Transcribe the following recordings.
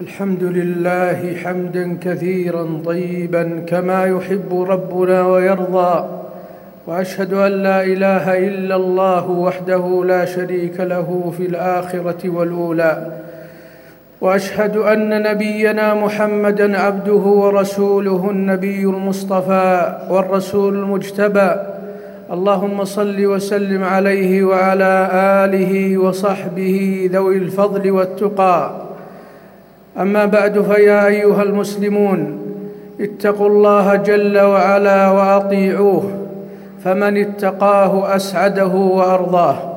الحمد لله حمدا كثيرا طيبا كما يحب ربنا ويرضى وأشهد أن لا إله إلا الله وحده لا شريك له في الآخرة والأولى وأشهد أن نبينا محمدا عبده ورسوله النبي المصطفى والرسول المجتبى. اللهم صل وسلم عليه وعلى آله وصحبه ذوي الفضل والتقى. أما بعد فيا أيها المسلمون اتقوا الله جل وعلا وأطيعوه فمن اتقاه أسعده وأرضاه.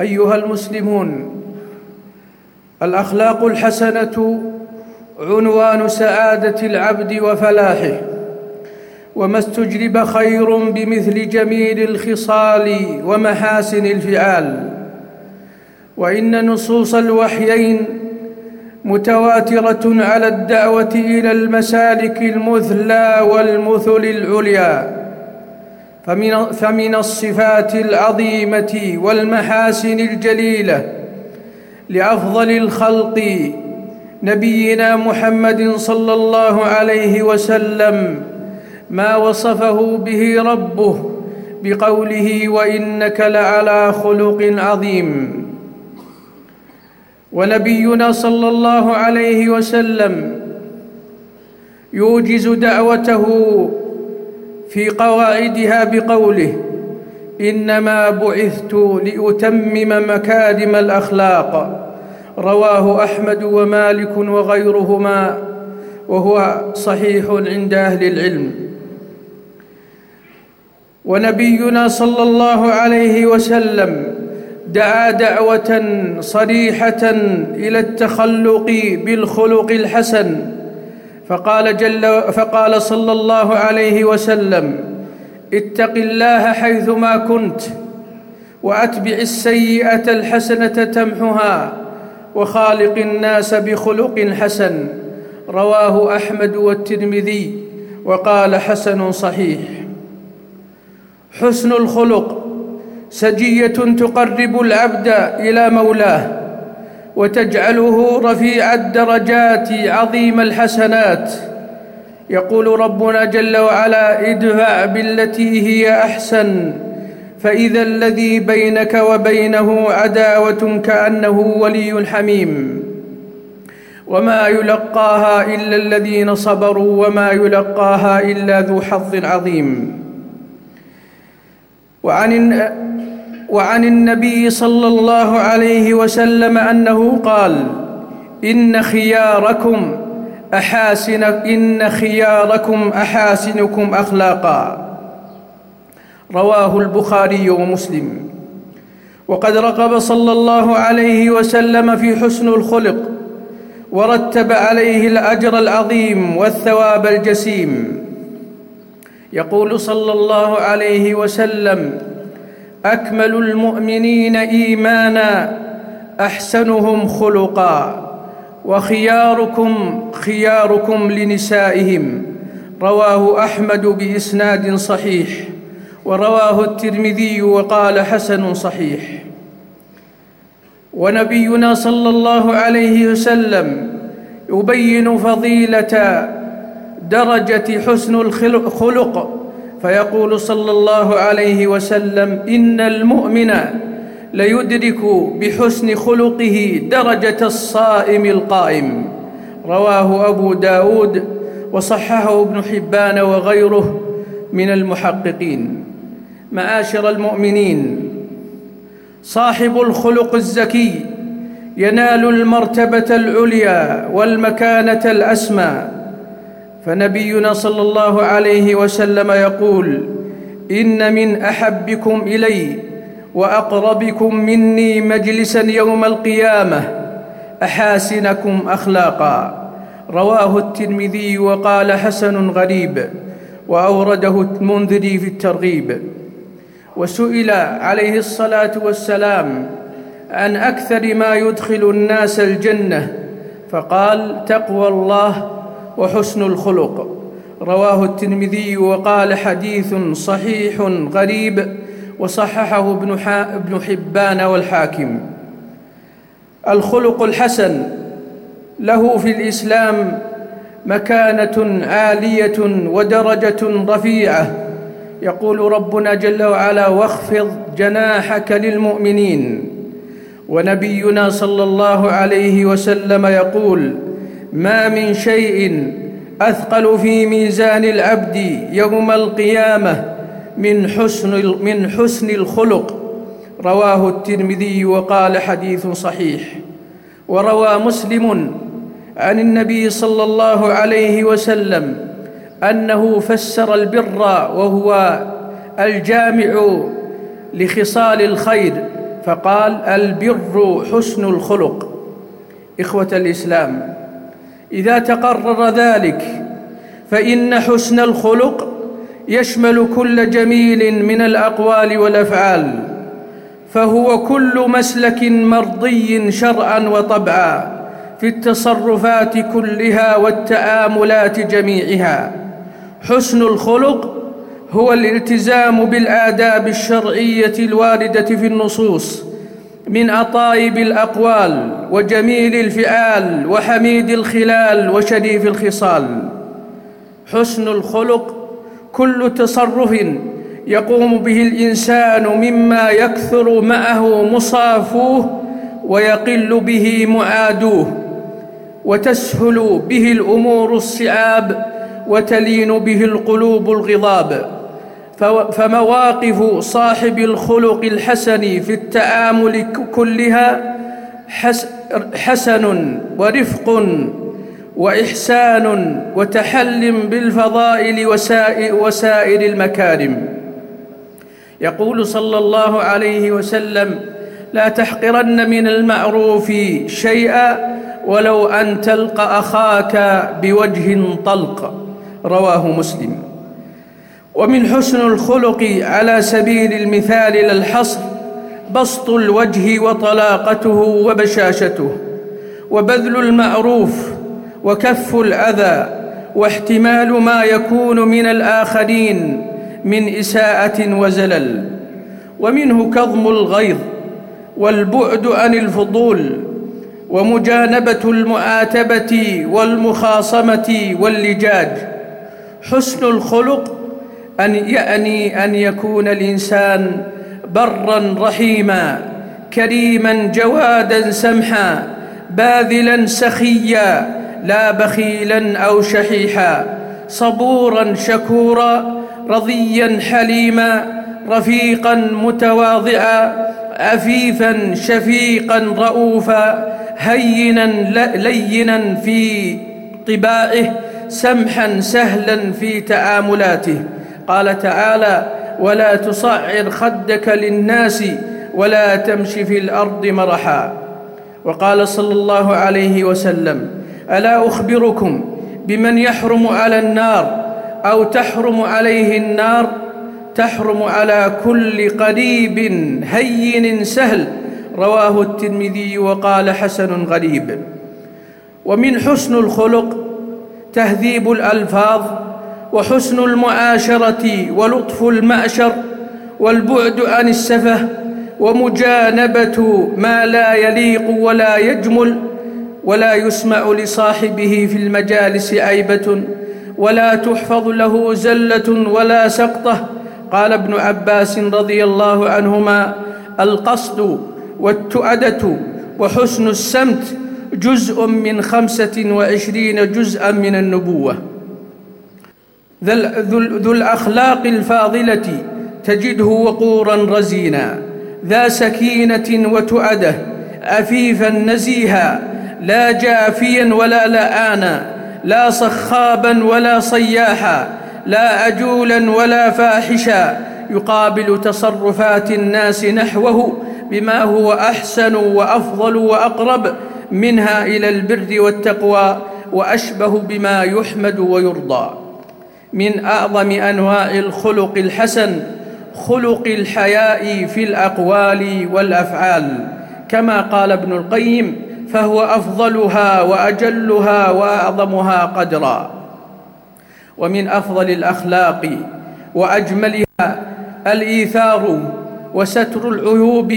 أيها المسلمون الأخلاق الحسنة عنوان سعادة العبد وفلاحه وما استجلب خير بمثل جميل الخصال ومحاسن الفعال. وإن نصوص الوحيين متواترة على الدعوة إلى المسالك المثلى والمثل العليا فمن, فمن الصفات العظيمة والمحاسن الجليلة لأفضل الخلق نبينا محمد صلى الله عليه وسلم ما وصفه به ربه بقوله وإنك لعلى خلق عظيم. ونبينا صلى الله عليه وسلم يوجز دعوته في قواعدها بقوله إنما بعثت لأتمم مكارم الأخلاق رواه أحمد ومالك وغيرهما وهو صحيح عند أهل العلم. ونبينا صلى الله عليه وسلم دعا دعوة صريحة إلى التخلق بالخلق الحسن. فقال جل فقال صلى الله عليه وسلم اتق الله حيثما كنت وأتبع السيئة الحسنة تمحها وخالق الناس بخلق حسن. رواه أحمد والترمذي وقال حسن صحيح. حسن الخلق سجية تقرب العبد إلى مولاه وتجعله رفيع الدرجات عظيم الحسنات. يقول ربنا جل وعلا ادفع بالتي هي أحسن فإذا الذي بينك وبينه عداوة كأنه ولي حميم وما يلقاها إلا الذين صبروا وما يلقاها إلا ذو حظ عظيم. وعن وعن النبي صلى الله عليه وسلم أنه قال إن خياركم أحاسن إن خياركم أحاسنكم أخلاقا. رواه البخاري ومسلم. وقد رغب صلى الله عليه وسلم في حسن الخلق ورتب عليه الأجر العظيم والثواب الجسيم. يقول صلى الله عليه وسلم أكمل المؤمنين إيمانا أحسنهم خلقا وخياركم خياركم لنسائهم. رواه أحمد بإسناد صحيح ورواه الترمذي وقال حسن صحيح. ونبينا صلى الله عليه وسلم يبين فضيلة درجة حسن الخلق فيقول صلى الله عليه وسلم إن المؤمن ليدرك بحسن خلقه درجة الصائم القائم. رواه أبو داود وصححه ابن حبان وغيره من المحققين. معاشر المؤمنين صاحب الخلق الزكي ينال المرتبة العليا والمكانة الأسمى فنبينا صلى الله عليه وسلم يقول إن من أحبكم إلي وأقربكم مني مجلسا يوم القيامة أحاسنكم أخلاقا. رواه الترمذي وقال حسن غريب وأورده المنذري في الترغيب. وسئل عليه الصلاة والسلام عن أكثر ما يدخل الناس الجنة فقال تقوى الله وحسن الخلق. رواه الترمذي وقال حديث صحيح غريب وصححه ابن, ابن حبان والحاكم. الخلق الحسن له في الإسلام مكانة عالية ودرجة رفيعة. يقول ربنا جل وعلا واخفض جناحك للمؤمنين ونبينا صلى الله عليه وسلم يقول ما من شيء أثقل في ميزان العبد يوم القيامة من حسن من حسن الخلق. رواه الترمذي وقال حديث صحيح. وروى مسلم عن النبي صلى الله عليه وسلم أنه فسر البر وهو الجامع لخصال الخير فقال البر حسن الخلق. إخوة الإسلام إذا تقرر ذلك فإن حسن الخلق يشمل كل جميل من الأقوال والأفعال فهو كل مسلك مرضي شرعا وطبعا في التصرفات كلها والتآملات جميعها. حسن الخلق هو الالتزام بالآداب الشرعية الواردة في النصوص من أطايب الأقوال وجميل الفعال وحميد الخلال وشريف الخصال. حسن الخلق كل تصرف يقوم به الإنسان مما يكثر معه مصافوه ويقل به معادوه وتسهل به الأمور الصعاب وتلين به القلوب الغضاب. فمواقف صاحب الخلق الحسن في التعامل كلها حسن ورفق وإحسان وتحل بالفضائل وسائر المكارم. يقول صلى الله عليه وسلم لا تحقرن من المعروف شيئا ولو أن تلقى أخاك بوجه طلق. رواه مسلم. ومن حسن الخلق على سبيل المثال لا الحصر بسط الوجه وطلاقته وبشاشته وبذل المعروف وكف الأذى واحتمال ما يكون من الآخرين من إساءة وزلل. ومنه كظم الغيظ والبعد عن الفضول ومجانبة المعاتبة والمخاصمة واللجاج. حسن الخلق أن يعني أن يكون الإنسان برا رحيما كريما جوادا سمحا باذلا سخيا لا بخيلا أو شحيحا صبورا شكورا رضيا حليما رفيقا متواضعا عفيفا شفيقا رؤوفا هينا لينا في طباعه سمحا سهلا في تعاملاته قال تعالى ولا تصعر خدك للناس ولا تمش في الأرض مرحا. وقال صلى الله عليه وسلم ألا أخبركم بمن يحرم على النار أو تحرم عليه النار؟ تحرم على كل قريب هين سهل. رواه الترمذي وقال حسن غريب. ومن حسن الخلق تهذيب الألفاظ وحسن المعاشرة ولطف المأشر والبعد عن السفه ومجانبة ما لا يليق ولا يجمل ولا يسمع لصاحبه في المجالس عيبة ولا تحفظ له زلة ولا سقطة. قال ابن عباس رضي الله عنهما القصد والتؤدة وحسن السمت جزء من خمسة وعشرين جزءا من النبوة. ذو الأخلاق الفاضلة تجده وقورا رزينا ذا سكينة وتؤدة عفيفا نزيها لا جافيا ولا لآنا لا صخابا ولا صياحا لا أجولا ولا فاحشا يقابل تصرفات الناس نحوه بما هو أحسن وأفضل وأقرب منها إلى البر والتقوى وأشبه بما يحمد ويرضى. من أعظم أنواع الخلق الحسن خلق الحياء في الأقوال والأفعال. كما قال ابن القيم فهو أفضلها وأجلها وأعظمها قدرا. ومن أفضل الأخلاق وأجملها الإيثار وستر العيوب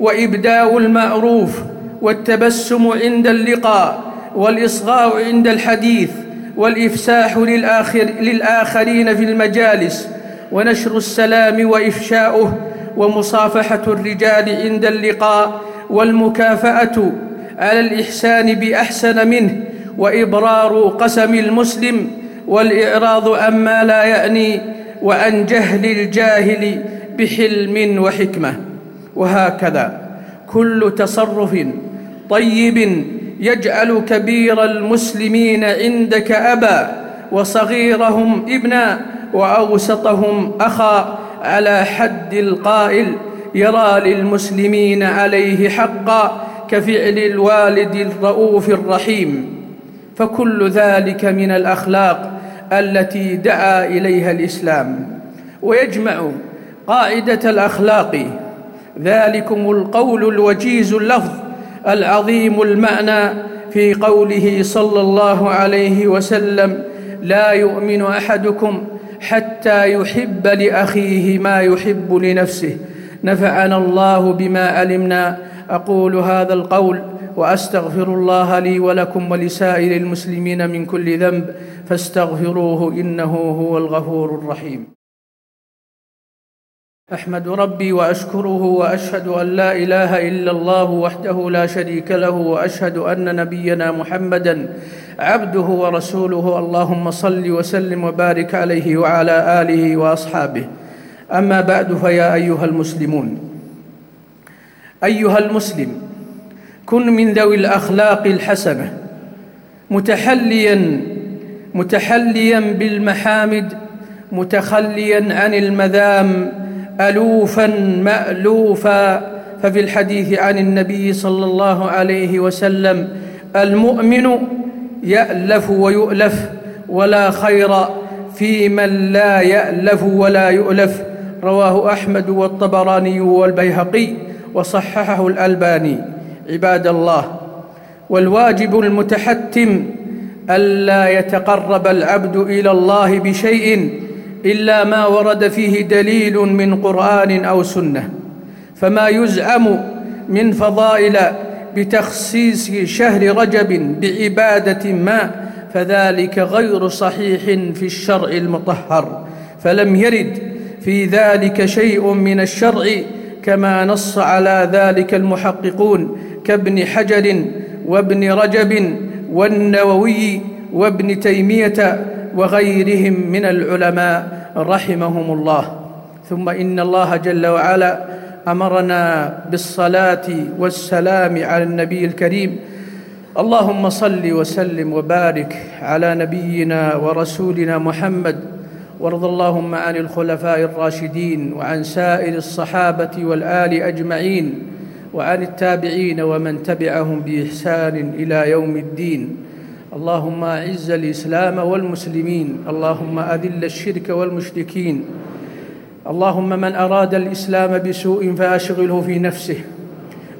وإبداء المعروف والتبسم عند اللقاء والإصغاء عند الحديث والإفساح للآخر للآخرين في المجالس ونشر السلام وإفشاؤه ومصافحة الرجال عند اللقاء والمكافأة على الإحسان بأحسن منه وإبرار قسم المسلم والإعراض عما لا يأني وعن جهل الجاهل بحلم وحكمة. وهكذا كل تصرف طيب يجعل كبير المسلمين عندك أبا وصغيرهم ابنا وأوسطهم أخا على حد القائل يرى للمسلمين عليه حقا كفعل الوالد الرؤوف الرحيم. فكل ذلك من الأخلاق التي دعا إليها الإسلام. ويجمع قاعدة الأخلاق. ذلكم القول الوجيز اللفظ. العظيم المعنى في قوله صلى الله عليه وسلم لا يؤمن أحدكم حتى يحب لأخيه ما يحب لنفسه. نفعنا الله بما علمنا. أقول هذا القول وأستغفر الله لي ولكم ولسائر المسلمين من كل ذنب فاستغفروه إنه هو الغفور الرحيم. أحمد ربي وأشكره وأشهد أن لا إله إلا الله وحده لا شريك له وأشهد أن نبينا محمدا عبده ورسوله. اللهم صل وسلم وبارك عليه وعلى آله وأصحابه. أما بعد فيا أيها المسلمون أيها المسلم كن من ذوي الأخلاق الحسنة متحليا متحليا بالمحامد متخليا عن المذام الوفا مالوفا. ففي الحديث عن النبي صلى الله عليه وسلم المؤمن يألف ويؤلف ولا خير في من لا يألف ولا يؤلف. رواه أحمد والطبراني والبيهقي وصححه الألباني. عباد الله والواجب المتحتم ألا يتقرب العبد إلى الله بشيء إلا ما ورد فيه دليل من قرآن أو سنة. فما يزعم من فضائل بتخصيص شهر رجب بعبادة ما فذلك غير صحيح في الشرع المطهر. فلم يرد في ذلك شيء من الشرع كما نص على ذلك المحققون كابن حجر وابن رجب والنووي وابن تيمية وغيرهم من العلماء رحمهم الله. ثم إن الله جل وعلا أمرنا بالصلاة والسلام على النبي الكريم. اللهم صل وسلم وبارك على نبينا ورسولنا محمد. وارض اللهم عن الخلفاء الراشدين وعن سائر الصحابة والآل أجمعين وعن التابعين ومن تبعهم بإحسان إلى يوم الدين. اللهم اعز الاسلام والمسلمين اللهم اذل الشرك والمشركين. اللهم من اراد الاسلام بسوء فاشغله في نفسه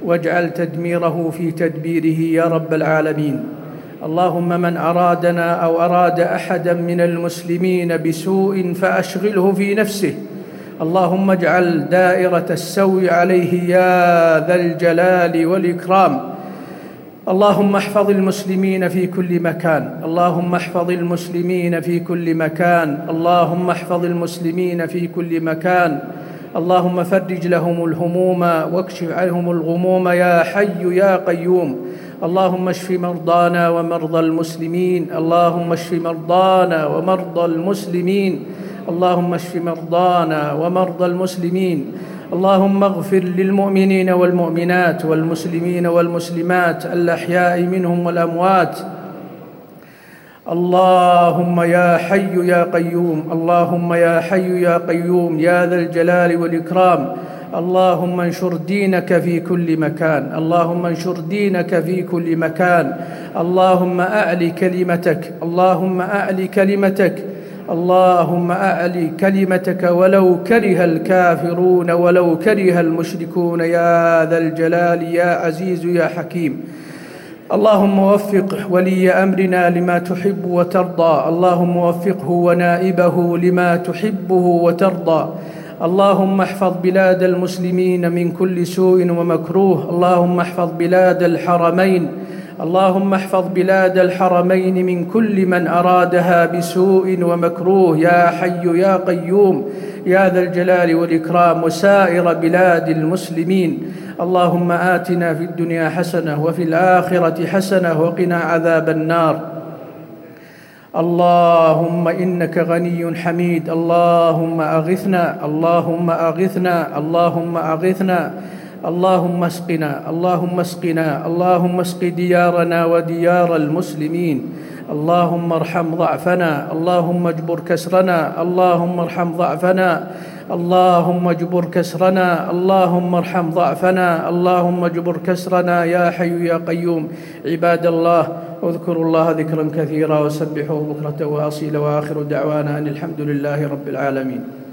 واجعل تدميره في تدبيره يا رب العالمين. اللهم من ارادنا أو اراد احدا من المسلمين بسوء فاشغله في نفسه. اللهم اجعل دائرة السوء عليه يا ذا الجلال والإكرام. اللهم احفظ المسلمين في كل مكان. اللهم احفظ المسلمين في كل مكان. اللهم احفظ المسلمين في كل مكان. اللهم فرج لهم الهموم واكشف عنهم الغموم. يا حي يا قيوم. اللهم اشف مرضانا ومرضى المسلمين. اللهم اشف مرضانا ومرضى المسلمين. اللهم اشف مرضانا ومرضى المسلمين. اللهم اغفر للمؤمنين والمؤمنات والمسلمين والمسلمات الأحياء منهم والأموات. اللهم يا حي يا قيوم اللهم يا حي يا قيوم يا ذا الجلال والإكرام. اللهم انشر دينك في كل مكان اللهم انشر دينك في كل مكان. اللهم اعل كلمتك اللهم اعل كلمتك. اللهم اعل كلمتك ولو كره الكافرون ولو كره المشركون يا ذا الجلال يا عزيز يا حكيم. اللهم وفق ولي أمرنا لما تحب وترضى. اللهم وفقه ونائبه لما تحبه وترضى. اللهم احفظ بلاد المسلمين من كل سوء ومكروه. اللهم احفظ بلاد الحرمين. اللهم احفظ بلاد الحرمين من كل من أرادها بسوء ومكروه. يا حي يا قيوم يا ذا الجلال والإكرام وسائر بلاد المسلمين. اللهم آتنا في الدنيا حسنة وفي الآخرة حسنة وقنا عذاب النار. اللهم إنك غني حميد. اللهم أغثنا اللهم أغثنا اللهم أغثنا. اللهم اسقنا اللهم اسقنا اللهم اسق ديارنا وديار المسلمين. اللهم ارحم ضعفنا اللهم اجبر كسرنا اللهم ارحم ضعفنا اللهم اجبر كسرنا اللهم ارحم ضعفنا اللهم اجبر كسرنا يا حي يا قيوم. عباد الله اذكروا الله ذكرا كثيرا وسبحوه بكرة وأصيلا وآخر دعوانا أن الحمد لله رب العالمين.